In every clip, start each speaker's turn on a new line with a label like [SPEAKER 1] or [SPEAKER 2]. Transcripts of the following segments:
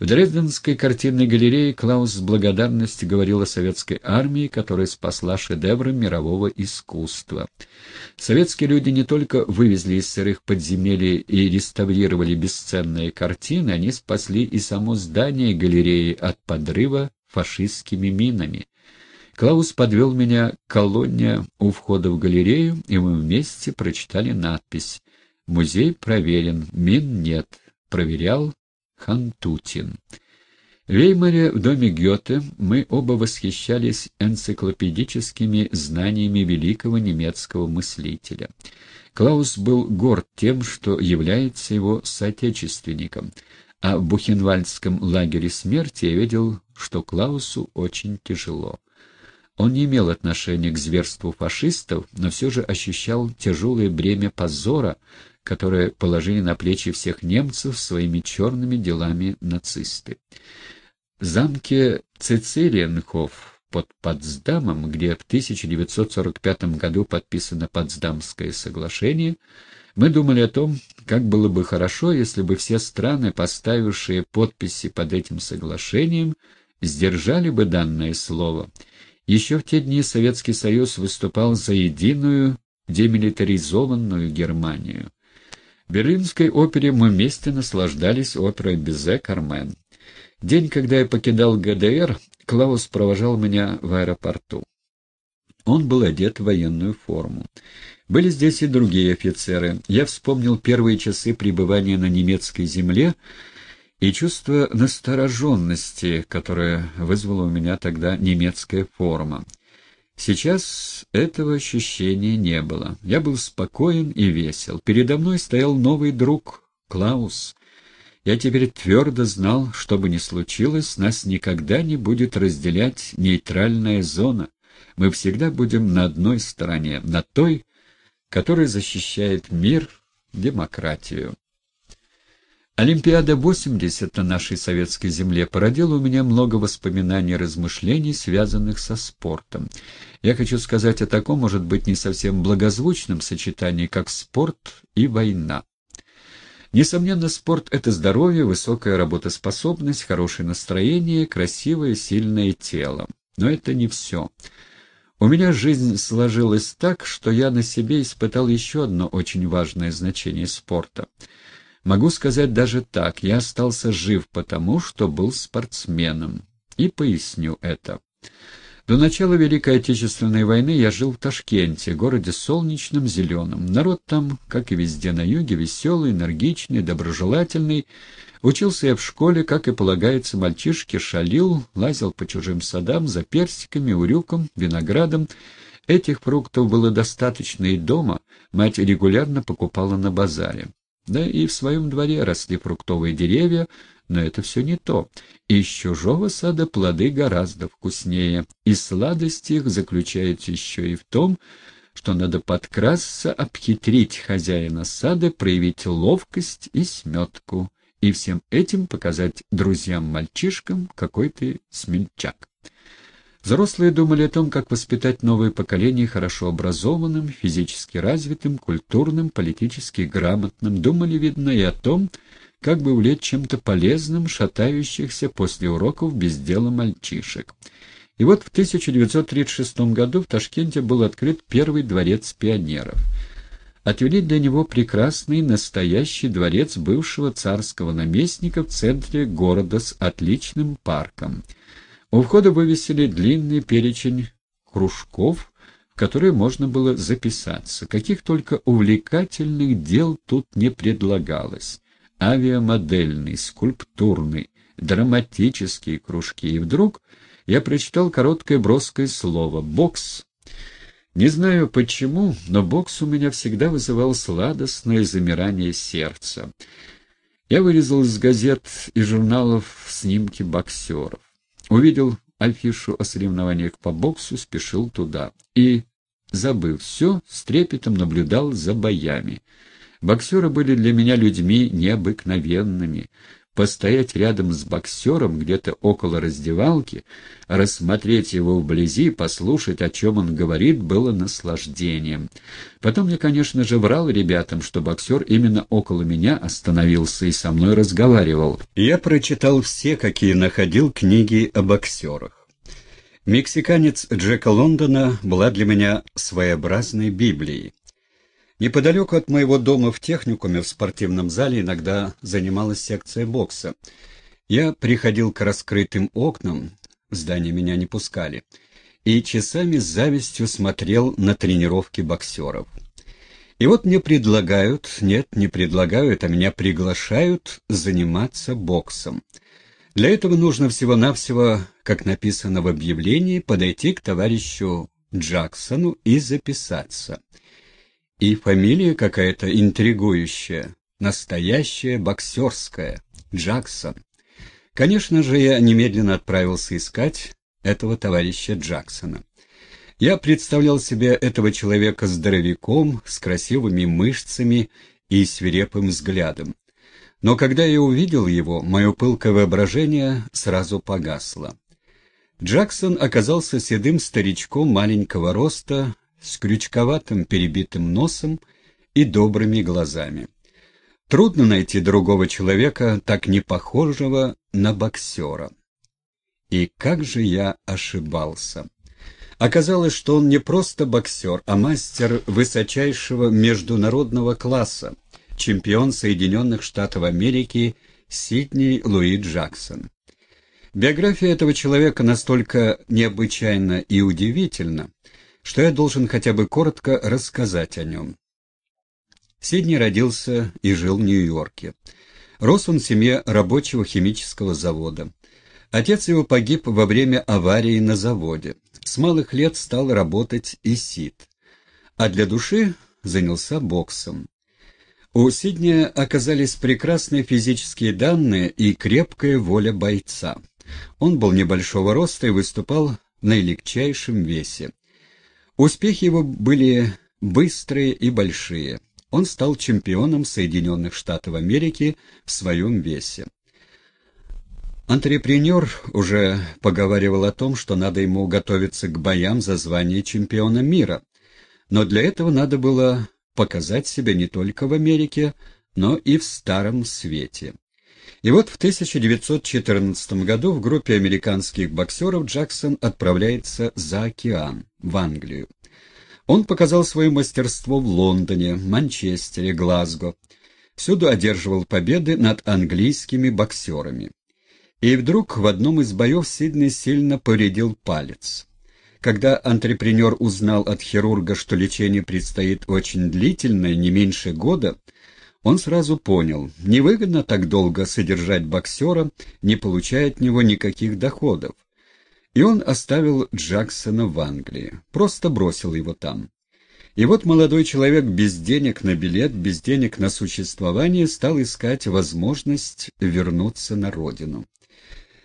[SPEAKER 1] В Дрезденской картинной галерее Клаус с благодарностью говорил о советской армии, которая спасла шедевры мирового искусства. Советские люди не только вывезли из сырых подземелий и реставрировали бесценные картины, они спасли и само здание галереи от подрыва фашистскими минами. Клаус подвел меня к колонне у входа в галерею, и мы вместе прочитали надпись «Музей проверен, мин нет». Проверял Хантутин. В Веймаре в доме Гёте мы оба восхищались энциклопедическими знаниями великого немецкого мыслителя. Клаус был горд тем, что является его соотечественником, а в Бухенвальдском лагере смерти я видел, что Клаусу очень тяжело. Он не имел отношения к зверству фашистов, но все же ощущал тяжелое бремя позора, которое положили на плечи всех немцев своими черными делами нацисты. В замке Цицилиенхоф под Потсдамом, где в 1945 году подписано Потсдамское соглашение, мы думали о том, как было бы хорошо, если бы все страны, поставившие подписи под этим соглашением, сдержали бы данное слово — еще в те дни Советский Союз выступал за единую демилитаризованную Германию. В Берлинской опере мы вместе наслаждались оперой Безе «Кармен». День, когда я покидал ГДР, Клаус провожал меня в аэропорту. Он был одет в военную форму. Были здесь и другие офицеры. Я вспомнил первые часы пребывания на немецкой земле, и чувство настороженности, которое вызвало у меня тогда немецкая форма. Сейчас этого ощущения не было. Я был спокоен и весел. Передо мной стоял новый друг, Клаус. Я теперь твердо знал, что бы ни случилось, нас никогда не будет разделять нейтральная зона. Мы всегда будем на одной стороне, на той, которая защищает мир, демократию. Олимпиада-80 на нашей советской земле породила у меня много воспоминаний и размышлений, связанных со спортом. Я хочу сказать о таком, может быть, не совсем благозвучном сочетании, как спорт и война. Несомненно, спорт — это здоровье, высокая работоспособность, хорошее настроение, красивое, сильное тело. Но это не все. У меня жизнь сложилась так, что я на себе испытал еще одно очень важное значение спорта — Могу сказать даже так, я остался жив потому, что был спортсменом. И поясню это. До начала Великой Отечественной войны я жил в Ташкенте, городе солнечном, зеленом. Народ там, как и везде на юге, веселый, энергичный, доброжелательный. Учился я в школе, как и полагается мальчишке, шалил, лазил по чужим садам за персиками, урюком, виноградом. Этих фруктов было достаточно и дома, мать регулярно покупала на базаре. Да и в своем дворе росли фруктовые деревья, но это все не то. Из чужого сада плоды гораздо вкуснее, и сладость их заключается еще и в том, что надо подкрасться, обхитрить хозяина сада, проявить ловкость и сметку, и всем этим показать друзьям-мальчишкам, какой ты смельчак. Взрослые думали о том, как воспитать новое поколение хорошо образованным, физически развитым, культурным, политически грамотным. Думали, видно, и о том, как бы увлечь чем-то полезным шатающихся после уроков без дела мальчишек. И вот в 1936 году в Ташкенте был открыт первый дворец пионеров. Отвели для него прекрасный настоящий дворец бывшего царского наместника в центре города с отличным парком – у входа вывесили длинный перечень кружков, в которые можно было записаться. Каких только увлекательных дел тут не предлагалось. Авиамодельный, скульптурный, драматические кружки. И вдруг я прочитал короткое броское слово «бокс». Не знаю почему, но бокс у меня всегда вызывал сладостное замирание сердца. Я вырезал из газет и журналов снимки боксеров. Увидел афишу о соревнованиях по боксу, спешил туда. И, забыв все, с трепетом наблюдал за боями. Боксеры были для меня людьми необыкновенными. Постоять рядом с боксером где-то около раздевалки, рассмотреть его вблизи, послушать, о чем он говорит, было наслаждением. Потом я, конечно же, врал ребятам, что боксер именно около меня остановился и со мной разговаривал. Я прочитал все, какие находил книги о боксерах. Мексиканец Джека Лондона была для меня своеобразной Библией. Неподалеку от моего дома в техникуме в спортивном зале иногда занималась секция бокса. Я приходил к раскрытым окнам, в здание меня не пускали, и часами с завистью смотрел на тренировки боксеров. И вот мне предлагают, нет, не предлагают, а меня приглашают заниматься боксом. Для этого нужно всего-навсего, как написано в объявлении, подойти к товарищу Джексону и записаться. И фамилия какая-то интригующая, настоящая боксерская, Джексон. Конечно же, я немедленно отправился искать этого товарища Джексона. Я представлял себе этого человека здоровяком, с красивыми мышцами и свирепым взглядом. Но когда я увидел его, мое пылкое воображение сразу погасло. Джексон оказался седым старичком маленького роста, с крючковатым перебитым носом и добрыми глазами. Трудно найти другого человека, так не похожего на боксера. И как же я ошибался. Оказалось, что он не просто боксер, а мастер высочайшего международного класса, чемпион Соединенных Штатов Америки Сидней Луи Джексон. Биография этого человека настолько необычайна и удивительна, что я должен хотя бы коротко рассказать о нем. Сидни родился и жил в Нью-Йорке. Рос он в семье рабочего химического завода. Отец его погиб во время аварии на заводе. С малых лет стал работать и Сид. А для души занялся боксом. У Сидни оказались прекрасные физические данные и крепкая воля бойца. Он был небольшого роста и выступал в наилегчайшем весе. Успехи его были быстрые и большие. Он стал чемпионом Соединенных Штатов Америки в своем весе. Антрепренер уже поговаривал о том, что надо ему готовиться к боям за звание чемпиона мира, но для этого надо было показать себя не только в Америке, но и в Старом Свете. И вот в 1914 году в группе американских боксеров Джексон отправляется за океан, в Англию. Он показал свое мастерство в Лондоне, Манчестере, Глазго. Всюду одерживал победы над английскими боксерами. И вдруг в одном из боев Сиднey сильно повредил палец. Когда антрепренер узнал от хирурга, что лечение предстоит очень длительное, не меньше года, он сразу понял, невыгодно так долго содержать боксера, не получая от него никаких доходов. И он оставил Джексона в Англии, просто бросил его там. И вот молодой человек без денег на билет, без денег на существование стал искать возможность вернуться на родину.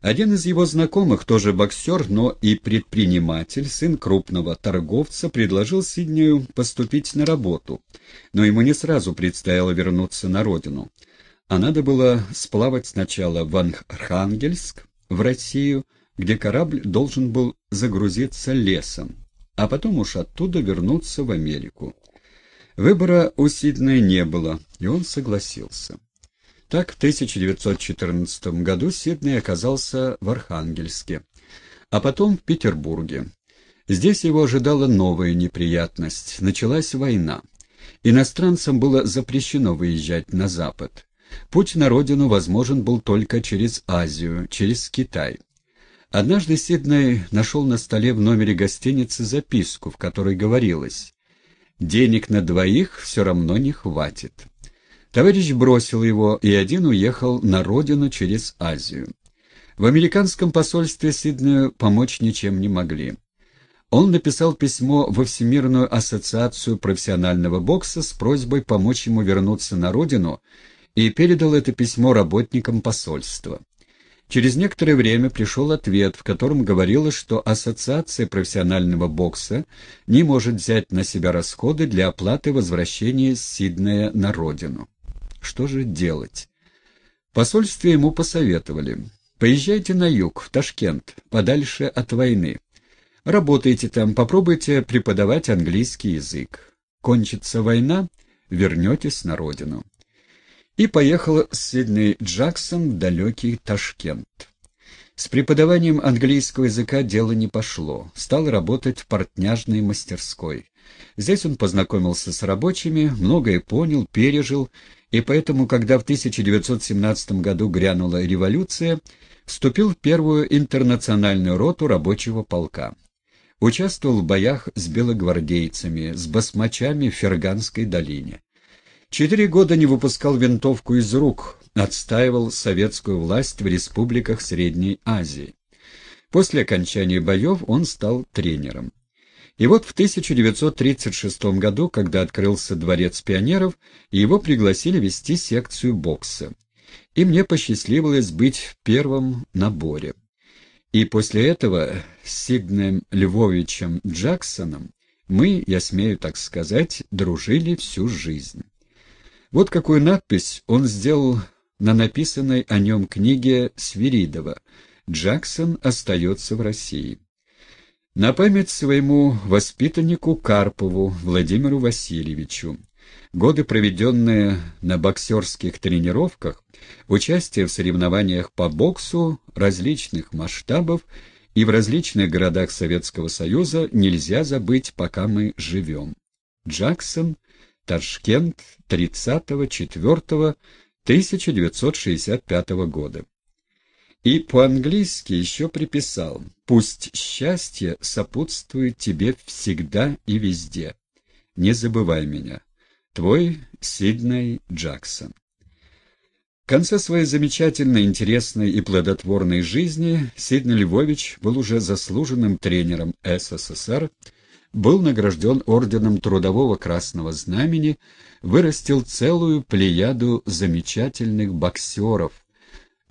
[SPEAKER 1] Один из его знакомых, тоже боксер, но и предприниматель, сын крупного торговца, предложил Сиднею поступить на работу, но ему не сразу предстояло вернуться на родину, а надо было сплавать сначала в Архангельск, в Россию, где корабль должен был загрузиться лесом, а потом уж оттуда вернуться в Америку. Выбора у Сиднея не было, и он согласился. Так в 1914 году Сидней оказался в Архангельске, а потом в Петербурге. Здесь его ожидала новая неприятность. Началась война. Иностранцам было запрещено выезжать на Запад. Путь на родину возможен был только через Азию, через Китай. Однажды Сидней нашел на столе в номере гостиницы записку, в которой говорилось «Денег на двоих все равно не хватит». Товарищ бросил его, и один уехал на родину через Азию. В американском посольстве Сиднею помочь ничем не могли. Он написал письмо во Всемирную ассоциацию профессионального бокса с просьбой помочь ему вернуться на родину и передал это письмо работникам посольства. Через некоторое время пришел ответ, в котором говорилось, что Ассоциация профессионального бокса не может взять на себя расходы для оплаты возвращения Сиднея на родину. Что же делать? посольстве ему посоветовали. Поезжайте на юг, в Ташкент, подальше от войны. Работайте там, попробуйте преподавать английский язык. Кончится война, вернетесь на родину. И поехал Сидней Джексон в далекий Ташкент. С преподаванием английского языка дело не пошло. Стал работать в портняжной мастерской. Здесь он познакомился с рабочими, многое понял, пережил, и поэтому, когда в 1917 году грянула революция, вступил в первую интернациональную роту рабочего полка. Участвовал в боях с белогвардейцами, с басмачами в Ферганской долине. Четыре года не выпускал винтовку из рук, отстаивал советскую власть в республиках Средней Азии. После окончания боев он стал тренером. И вот в 1936 году, когда открылся Дворец пионеров, его пригласили вести секцию бокса. И мне посчастливилось быть в первом наборе. И после этого с Сигнем Львовичем Джексоном мы, я смею так сказать, дружили всю жизнь. Вот какую надпись он сделал на написанной о нем книге Свиридова «Джексон остается в России». На память своему воспитаннику Карпову Владимиру Васильевичу. Годы, проведенные на боксерских тренировках, участие в соревнованиях по боксу различных масштабов и в различных городах Советского Союза нельзя забыть, пока мы живем. Джексон, Ташкент, 30.04.1965 года. И по-английски еще приписал «Пусть счастье сопутствует тебе всегда и везде. Не забывай меня. Твой Сидней Джексон». В конце своей замечательной, интересной и плодотворной жизни Сидней Львович был уже заслуженным тренером СССР, был награжден орденом Трудового Красного Знамени, вырастил целую плеяду замечательных боксеров,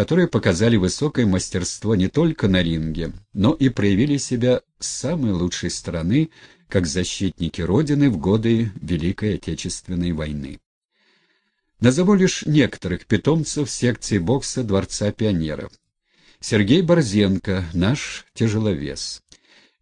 [SPEAKER 1] которые показали высокое мастерство не только на ринге, но и проявили себя с самой лучшей стороны, как защитники Родины в годы Великой Отечественной войны. Назову лишь некоторых питомцев секции бокса Дворца пионеров. Сергей Борзенко, наш тяжеловес.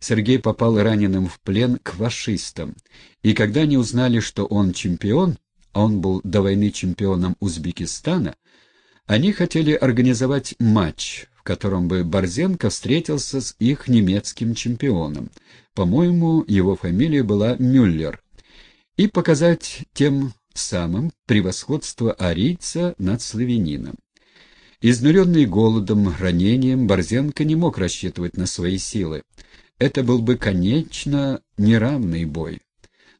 [SPEAKER 1] Сергей попал раненым в плен к фашистам, и когда они узнали, что он чемпион, а он был до войны чемпионом Узбекистана, они хотели организовать матч, в котором бы Борзенко встретился с их немецким чемпионом, по-моему, его фамилия была Мюллер, и показать тем самым превосходство арийца над славянином. Изнуренный голодом, ранением, Борзенко не мог рассчитывать на свои силы. Это был бы, конечно, неравный бой.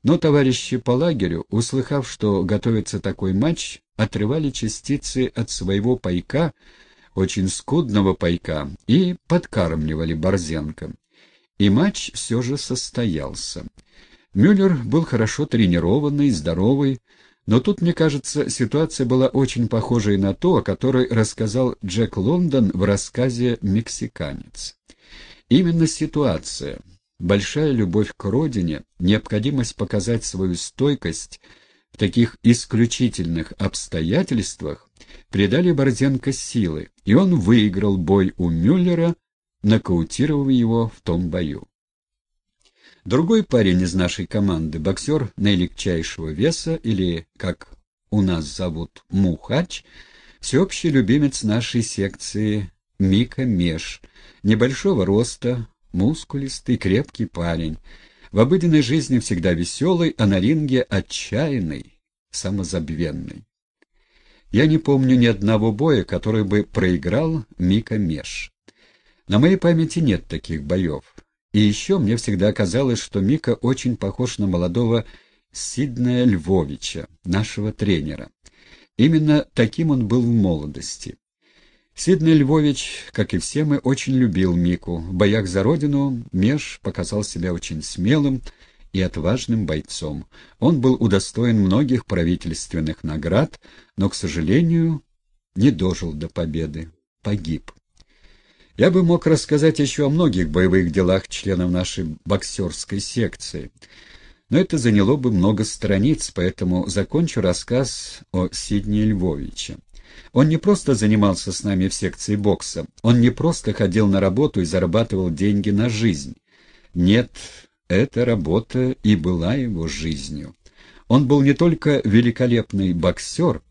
[SPEAKER 1] Но товарищи по лагерю, услыхав, что готовится такой матч, отрывали частицы от своего пайка, очень скудного пайка, и подкармливали Борзенко. И матч все же состоялся. Мюллер был хорошо тренированный, здоровый, но тут, мне кажется, ситуация была очень похожей на то, о которой рассказал Джек Лондон в рассказе «Мексиканец». Именно ситуация, большая любовь к родине, необходимость показать свою стойкость в таких исключительных обстоятельствах придали Борзенко силы, и он выиграл бой у Мюллера, нокаутировав его в том бою. Другой парень из нашей команды, боксер наилегчайшего веса, или, как у нас зовут, Мухач, всеобщий любимец нашей секции Мика Меш, небольшого роста, мускулистый, крепкий парень, в обыденной жизни всегда веселый, а на ринге отчаянный, самозабвенный. Я не помню ни одного боя, который бы проиграл Мика Меш. На моей памяти нет таких боев. И еще мне всегда казалось, что Мика очень похож на молодого Сиднея Львовича, нашего тренера. Именно таким он был в молодости. Сиднey Львович, как и все мы, очень любил Мику. В боях за родину Меж показал себя очень смелым и отважным бойцом. Он был удостоен многих правительственных наград, но, к сожалению, не дожил до победы, погиб. Я бы мог рассказать еще о многих боевых делах членов нашей боксерской секции, но это заняло бы много страниц, поэтому закончу рассказ о Сидне Львовиче. Он не просто занимался с нами в секции бокса, он не просто ходил на работу и зарабатывал деньги на жизнь. Нет, эта работа и была его жизнью. Он был не только великолепный боксер,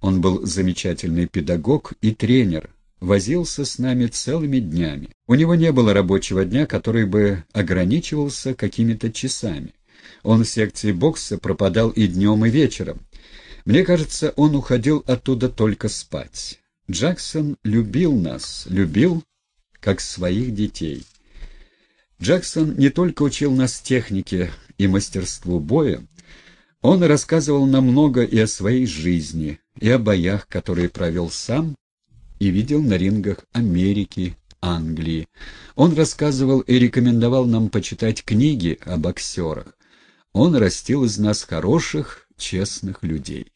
[SPEAKER 1] он был замечательный педагог и тренер, возился с нами целыми днями. У него не было рабочего дня, который бы ограничивался какими-то часами. Он в секции бокса пропадал и днем, и вечером. Мне кажется, он уходил оттуда только спать. Джексон любил нас, любил как своих детей. Джексон не только учил нас технике и мастерству боя, он рассказывал нам много и о своей жизни, и о боях, которые провел сам и видел на рингах Америки, Англии. Он рассказывал и рекомендовал нам почитать книги о боксерах. Он растил из нас хороших, честных людей.